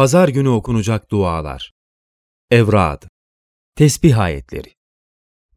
Pazar günü okunacak dualar. Evrad. Tesbih ayetleri.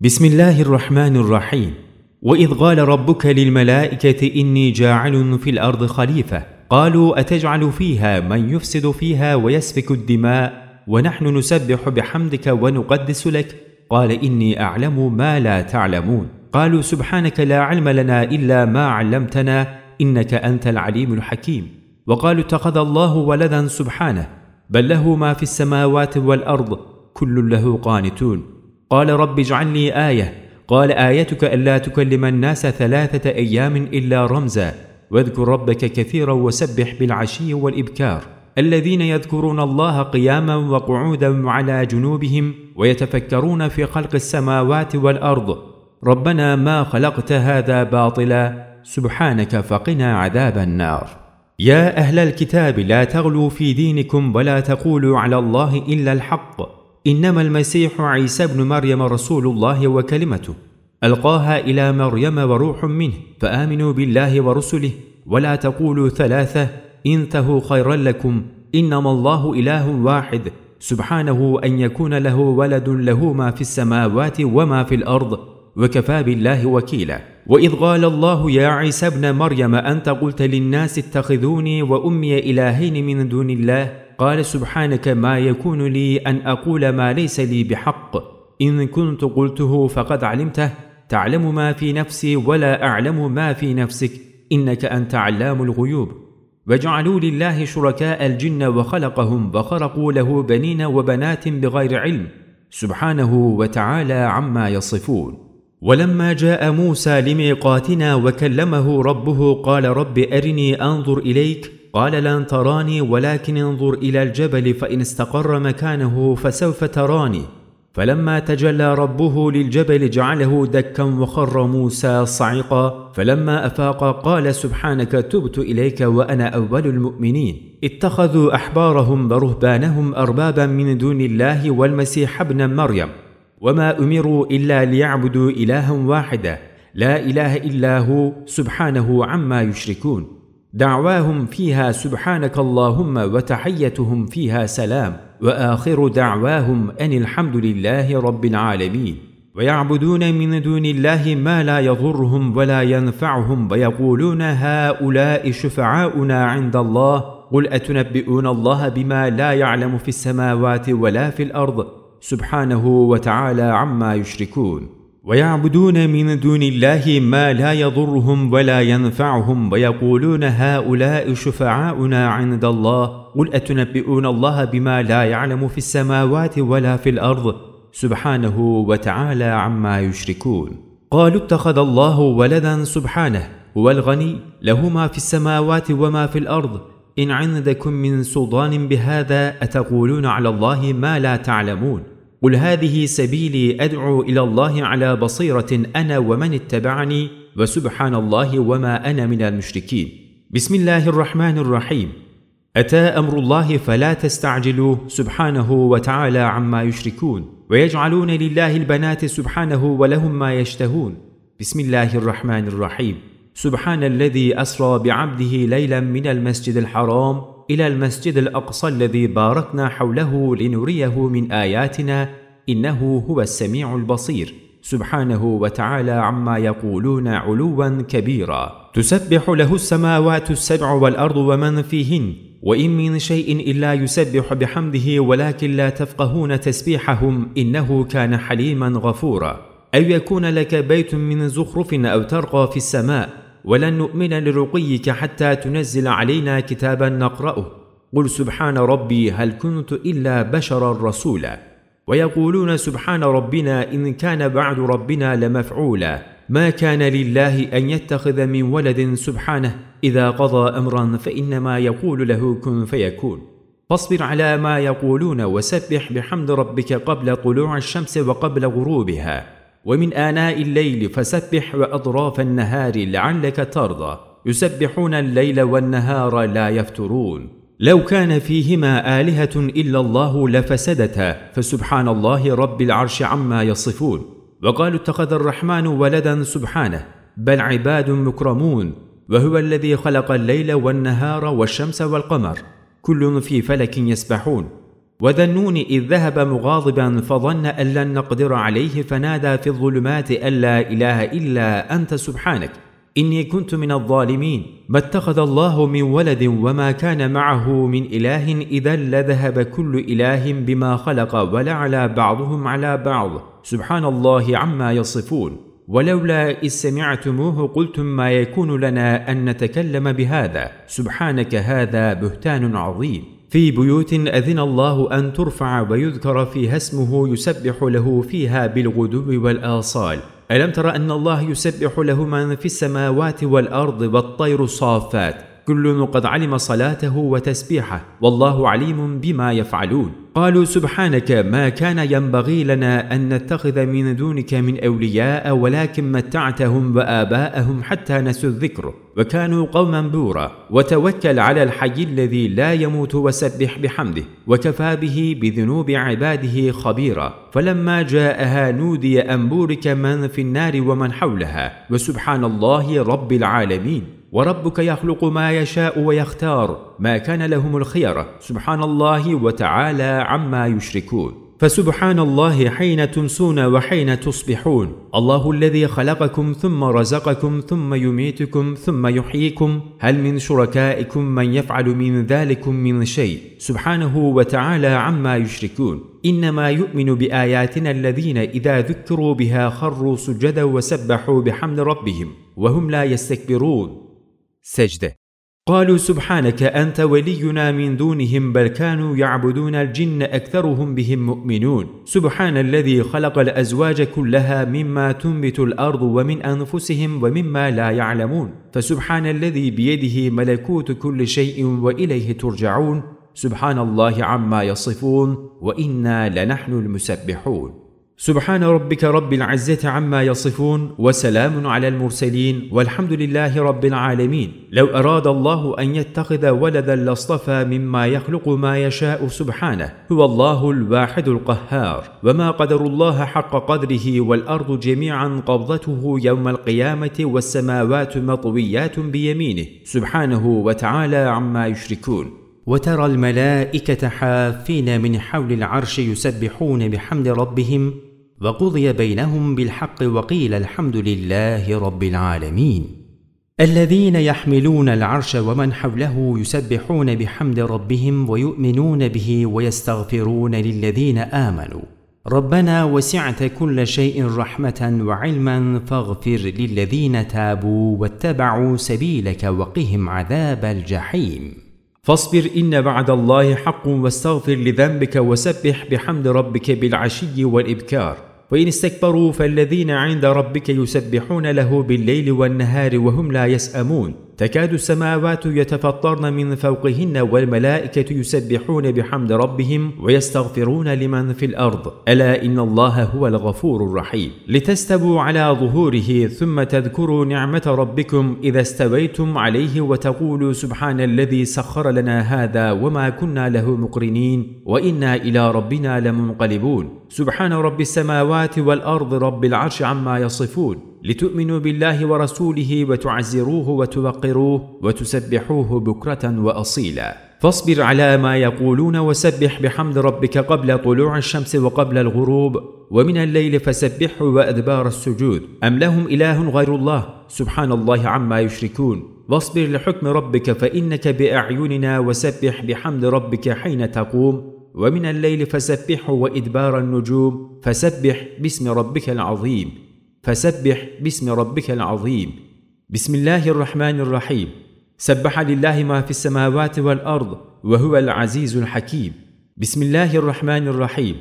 Bismillahirrahmanirrahim. وإذ قال ربك للملائكة إني جاعل في الأرض خليفة قالوا أتجعل فيها من يفسد فيها ويسفك الدماء ونحن نسبح بحمدك ونقدس لك قال إني أعلم ما لا تعلمون قالوا سبحانك لا علم لنا إلا ما علمتنا إنك أنت العليم الحكيم وقالوا اتخذ الله ولدا سبحانه بل له ما في السماوات والأرض كل له قانتون. قال رب اجعل لي آية. قال آيتك ألا تكلم الناس ثلاثة أيام إلا رمزا. واذكر ربك كثيرا وسبح بالعشي والإبكار. الذين يذكرون الله قياما وقعودا وعلى جنوبهم ويتفكرون في خلق السماوات والأرض. ربنا ما خلقت هذا باطلا. سبحانك فقنا عذاب النار. يا أهل الكتاب لا تغلوا في دينكم ولا تقولوا على الله إلا الحق. إنما المسيح عيسى ابن مريم رسول الله وكلمته. ألقاها إلى مريم وروح منه فآمنوا بالله ورسله. ولا تقولوا ثلاثة انتهوا خيرا لكم. إنما الله إله واحد. سبحانه أن يكون له ولد له ما في السماوات وما في الأرض. وكفى بالله وكيلا. وإذ قال الله يا عيسى ابن مريم أنت قلت للناس اتخذوني وأمي إلهين من دون الله؟ قال سبحانك ما يكون لي أن أقول ما ليس لي بحق. إن كنت قلته فقد علمته. تعلم ما في نفسي ولا أعلم ما في نفسك. إنك أنت علام الغيوب. وجعلوا لله شركاء الجن وخلقهم وخرقوا له بنين وبنات بغير علم. سبحانه وتعالى عما يصفون. ولما جاء موسى لميقاتنا وكلمه ربه قال رب أرني أنظر إليك قال لن تراني ولكن انظر إلى الجبل فإن استقر مكانه فسوف تراني. فلما تجلى ربه للجبل جعله دكا وخر موسى صعقا فلما أفاق قال سبحانك تبت إليك وأنا أول المؤمنين. اتخذوا أحبارهم ورهبانهم أربابا من دون الله والمسيح ابن مريم. وما امروا الا ليعبدوا الها واحدا لا اله الا هو سبحانه عما يشركون. دعواهم فيها سبحانك اللهم وتحيتهم فيها سلام. واخر دعواهم ان الحمد لله رب العالمين. ويعبدون من دون الله ما لا يضرهم ولا ينفعهم. ويقولون هؤلاء شفعاؤنا عند قل قل اتنبئون الله بما لا يعلم في السماوات ولا في الأرض؟ سبحانه وتعالى عما يشركون. ويعبدون من دون الله ما لا يضرهم ولا ينفعهم ويقولون هؤلاء شفعاؤنا عند الله. قل أتنبئون الله بما لا يعلم في السماوات ولا في الأرض؟ سبحانه وتعالى عما يشركون. قالوا اتخذ الله ولدا سبحانه. هو الغني له ما في السماوات وما في الأرض. إن عندكم من سلطان بهذا أتقولون على الله ما لا تعلمون؟ قل هذه سبيلي ادعو إلى الله على بصيره أنا ومن اتبعني وسبحان الله وما أنا من المشركين. بسم الله الرحمن الرحيم. اتى أمر الله فلا تستعجلوه سبحانه وتعالى عما يشركون. ويجعلون لله البنات سبحانه ولهم ما يشتهون. بسم الله الرحمن الرحيم. سبحان الذي اسرى بعبده ليلا من المسجد الحرام إلى المسجد الأقصى الذي باركنا حوله لنريه من آياتنا إنه هو السميع البصير. سبحانه وتعالى عما يقولون علوا كبيرا. تسبح له السماوات السبع والأرض ومن فيهن وإن من شيء إلا يسبح بحمده ولكن لا تفقهون تسبيحهم إنه كان حليما غفورا. أو يكون لك بيت من زخرف أو ترقى في السماء ولن نؤمن لرقيك حتى تنزل علينا كتابا نقرأه. قل سبحان ربي هل كنت إلا بشرا رسولا. ويقولون سبحان ربنا إن كان بعد ربنا لمفعولا. ما كان لله أن يتخذ من ولد سبحانه. إذا قضى أمرا فإنما يقول له كن فيكون. فاصبر على ما يقولون وسبح بحمد ربك قبل طلوع الشمس وقبل غروبها. ومن آناء الليل فسبح وأطراف النهار لعلك ترضى. يسبحون الليل والنهار لا يفترون. لو كان فيهما آلهة إلا الله لفسدتا فسبحان الله رب العرش عما يصفون. وقالوا اتخذ الرحمن ولدا سبحانه بل عباد مكرمون. وهو الذي خلق الليل والنهار والشمس والقمر. كل في فلك يسبحون. وذا النون إذ ذهب مغاضبا فظن أن لن نقدر عليه فنادى في الظلمات أن لا إله إلا أنت سبحانك. إني كنت من الظالمين. ما اتخذ الله من ولد وما كان معه من إله إذا لذهب كل إله بما خلق ولعلى بعضهم على بعض. سبحان الله عما يصفون. ولولا إذ سمعتموه قلتم ما يكون لنا أن نتكلم بهذا. سبحانك هذا بهتان عظيم. في بيوت أذن الله أن ترفع ويذكر فيها اسمه يسبح له فيها بالغدو والآصال. ألم تر أن الله يسبح له من في السماوات والأرض والطير الصافات كل قد علم صلاته وتسبيحه والله عليم بما يفعلون. قالوا سبحانك ما كان ينبغي لنا أن نتخذ من دونك من أولياء ولكن متعتهم وآباءهم حتى نسوا الذكر. وكانوا قوما بورا. وتوكل على الحي الذي لا يموت وسبح بحمده. وكفى به بذنوب عباده خبيرا. فلما جاءها نودي أن بورك من في النار ومن حولها. وسبحان الله رب العالمين. وربك يخلق ما يشاء ويختار ما كان لهم الخيره سبحان الله وتعالى عما يشركون. فسبحان الله حين تمسون وحين تصبحون. الله الذي خلقكم ثم رزقكم ثم يميتكم ثم يحييكم. هل من شركائكم من يفعل من ذلكم من شيء؟ سبحانه وتعالى عما يشركون. إنما يؤمن بآياتنا الذين إذا ذكروا بها خروا سجدا وسبحوا بحمد ربهم. وهم لا يستكبرون. سجدة. قالوا سبحانك أنت ولينا من دونهم بل كانوا يعبدون الجن أكثرهم بهم مؤمنون. سبحان الذي خلق الأزواج كلها مما تنبت الأرض ومن أنفسهم ومما لا يعلمون. فسبحان الذي بيده ملكوت كل شيء وإليه ترجعون. سبحان الله عما يصفون وإنا لنحن المسبحون. سبحان ربك رب العزة عما يصفون وسلام على المرسلين والحمد لله رب العالمين. لو أراد الله أن يتخذ ولدا لاصطفى مما يخلق ما يشاء سبحانه هو الله الواحد القهار. وما قدر الله حق قدره والأرض جميعا قبضته يوم القيامة والسماوات مطويات بيمينه. سبحانه وتعالى عما يشركون. وترى الملائكة حافين من حول العرش يسبحون بحمد ربهم وقضي بينهم بالحق وقيل الحمد لله رب العالمين. الذين يحملون العرش ومن حوله يسبحون بحمد ربهم ويؤمنون به ويستغفرون للذين آمنوا. ربنا وسعت كل شيء رحمة وعلما فاغفر للذين تابوا واتبعوا سبيلك وقهم عذاب الجحيم. فاصبر إن بعد الله حق واستغفر لذنبك وسبح بحمد ربك بالعشي والإبكار. وإن استكبروا فالذين عند ربك يسبحون له بالليل والنهار وهم لا يسأمون. تكاد السماوات يتفطرن من فوقهن والملائكة يسبحون بحمد ربهم ويستغفرون لمن في الأرض. ألا إن الله هو الغفور الرحيم. لتستووا على ظهوره ثم تذكروا نعمة ربكم إذا استويتم عليه وتقولوا سبحان الذي سخر لنا هذا وما كنا له مقرنين وإنا إلى ربنا لمنقلبون. سبحان رب السماوات والأرض رب العرش عما يصفون. لتؤمنوا بالله ورسوله وتعزروه وتوقروه وتسبحوه بكرة وأصيلا. فاصبر على ما يقولون وسبح بحمد ربك قبل طلوع الشمس وقبل الغروب. ومن الليل فسبحه وأدبار السجود. أم لهم إله غير الله؟ سبحان الله عما يشركون. واصبر لحكم ربك فإنك بأعيننا وسبح بحمد ربك حين تقوم. ومن الليل فسبحه وإدبار النجوم. فسبح باسم ربك العظيم. فسبح باسم ربك العظيم. بسم الله الرحمن الرحيم. سبح لله ما في السماوات والأرض وهو العزيز الحكيم. بسم الله الرحمن الرحيم.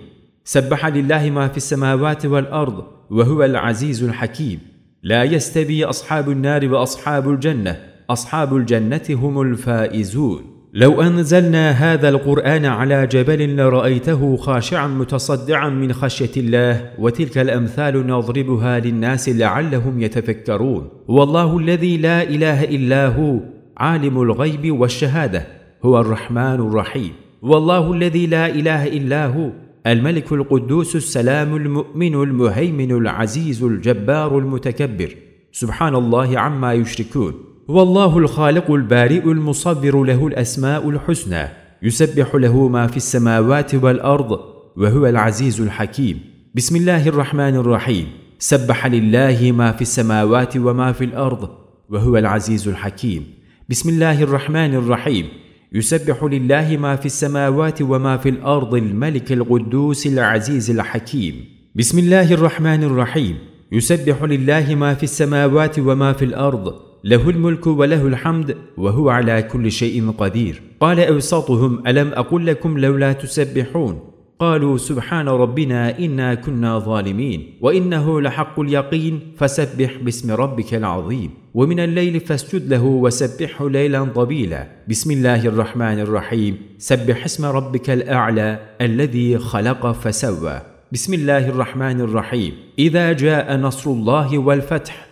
سبح لله ما في السماوات والأرض وهو العزيز الحكيم. لا يستوي أصحاب النار وأصحاب الجنة. أصحاب الجنة هم الفائزون. لو أنزلنا هذا القرآن على جبل لرأيته خاشعا متصدعا من خشية الله وتلك الأمثال نضربها للناس لعلهم يتفكرون. والله الذي لا إله إلا هو عالم الغيب والشهادة هو الرحمن الرحيم. والله الذي لا إله إلا هو الملك القدوس السلام المؤمن المهيمن العزيز الجبار المتكبر. سبحان الله عما يشركون. والله الخالق البارئ المصبر له الأسماء الحسنى يسبح له ما في السماوات والأرض وهو العزيز الحكيم. بسم الله الرحمن الرحيم. سبح لله ما في السماوات وما في الأرض وهو العزيز الحكيم. بسم الله الرحمن الرحيم. يسبح لله ما في السماوات وما في الأرض الملك القدوس العزيز الحكيم. بسم الله الرحمن الرحيم. يسبح لله ما في السماوات وما في الأرض له الملك وله الحمد وهو على كل شيء قدير. قال اوسطهم ألم أقل لكم لولا تسبحون؟ قالوا سبحان ربنا إنا كنا ظالمين وإنه لحق اليقين فسبح باسم ربك العظيم. ومن الليل فاسجد له وسبحه ليلا طويلا. بسم الله الرحمن الرحيم. سبح اسم ربك الأعلى الذي خلق فسوى. بسم الله الرحمن الرحيم. إذا جاء نصر الله والفتح